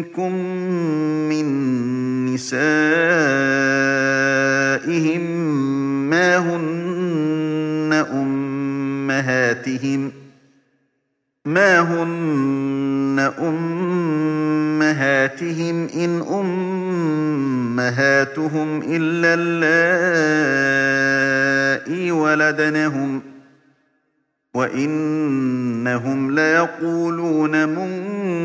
منكم من نسائهم ما هن أمهاتهم ما هن أمهاتهم إن أمهاتهم إلا اللائي ولدنهم وإنهم ليقولون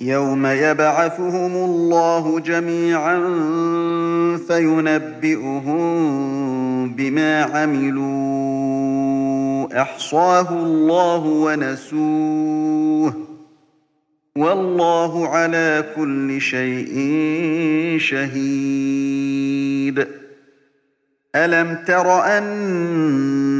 يوم يبعثهم الله جميعا فينبئهم بما عملوا أحصاه الله ونسوه. والله على كل شيء شهيد. ألم تر أن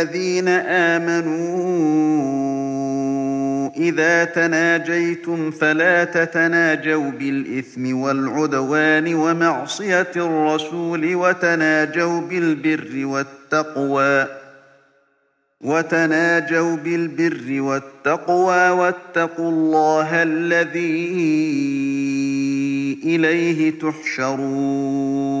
الذين آمنوا إذا تناجيتم فلا تتناجوا بالإثم والعدوان ومعصية الرسول وتناجوا بالبر والتقوى وتناجوا بالبر والتقوى واتقوا الله الذي إليه تحشرون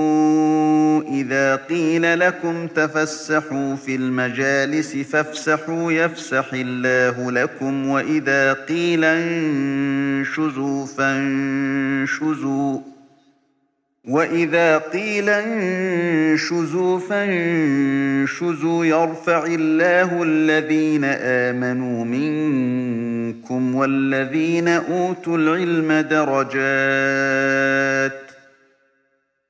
إذا قيل لكم تفسحوا في المجالس فافسحوا يفسح الله لكم وإذا قيل انشزوا فانشزوا وإذا قيل انشزوا فانشزوا يرفع الله الذين آمنوا منكم والذين أوتوا العلم درجات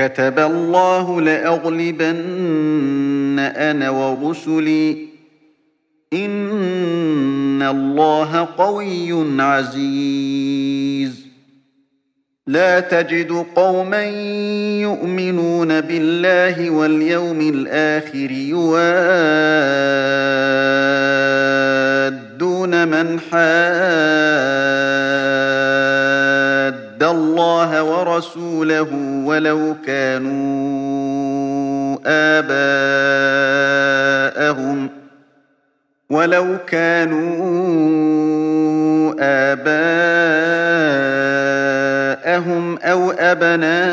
كتب الله لأغلبن أنا ورسلي. إن الله قوي عزيز. لا تجد قوما يؤمنون بالله واليوم الآخر يوادون من حاد. الله ورسوله ولو كانوا آباءهم ولو كانوا آباءهم أو أبناءهم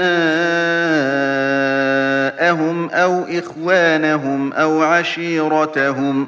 أو إخوانهم أو عشيرتهم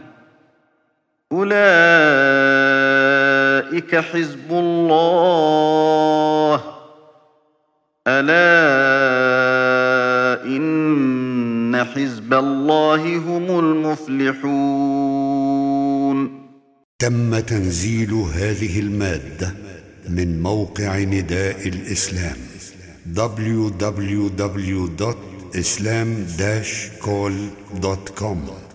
أولئك حزب الله. ألا إن حزب الله هم المفلحون. تم تنزيل هذه المادة من موقع نداء الإسلام www.islam-call.com